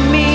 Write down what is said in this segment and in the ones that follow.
me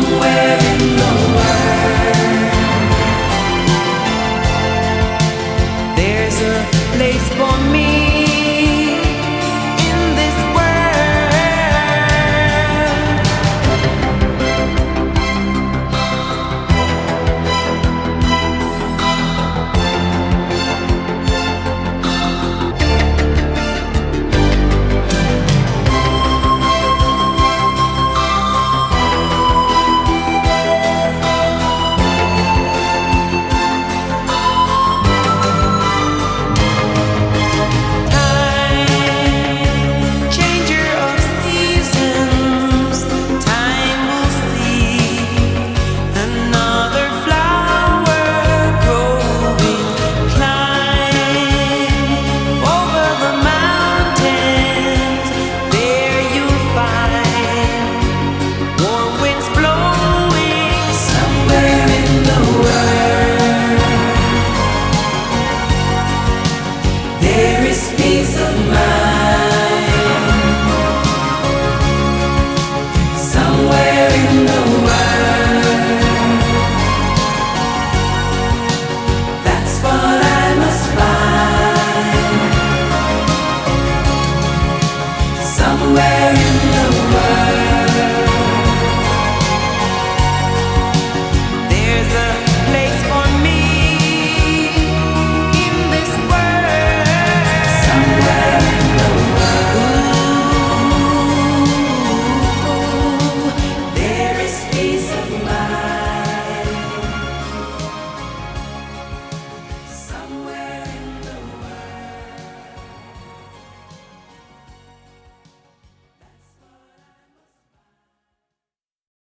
somewhere in the world. somewhere in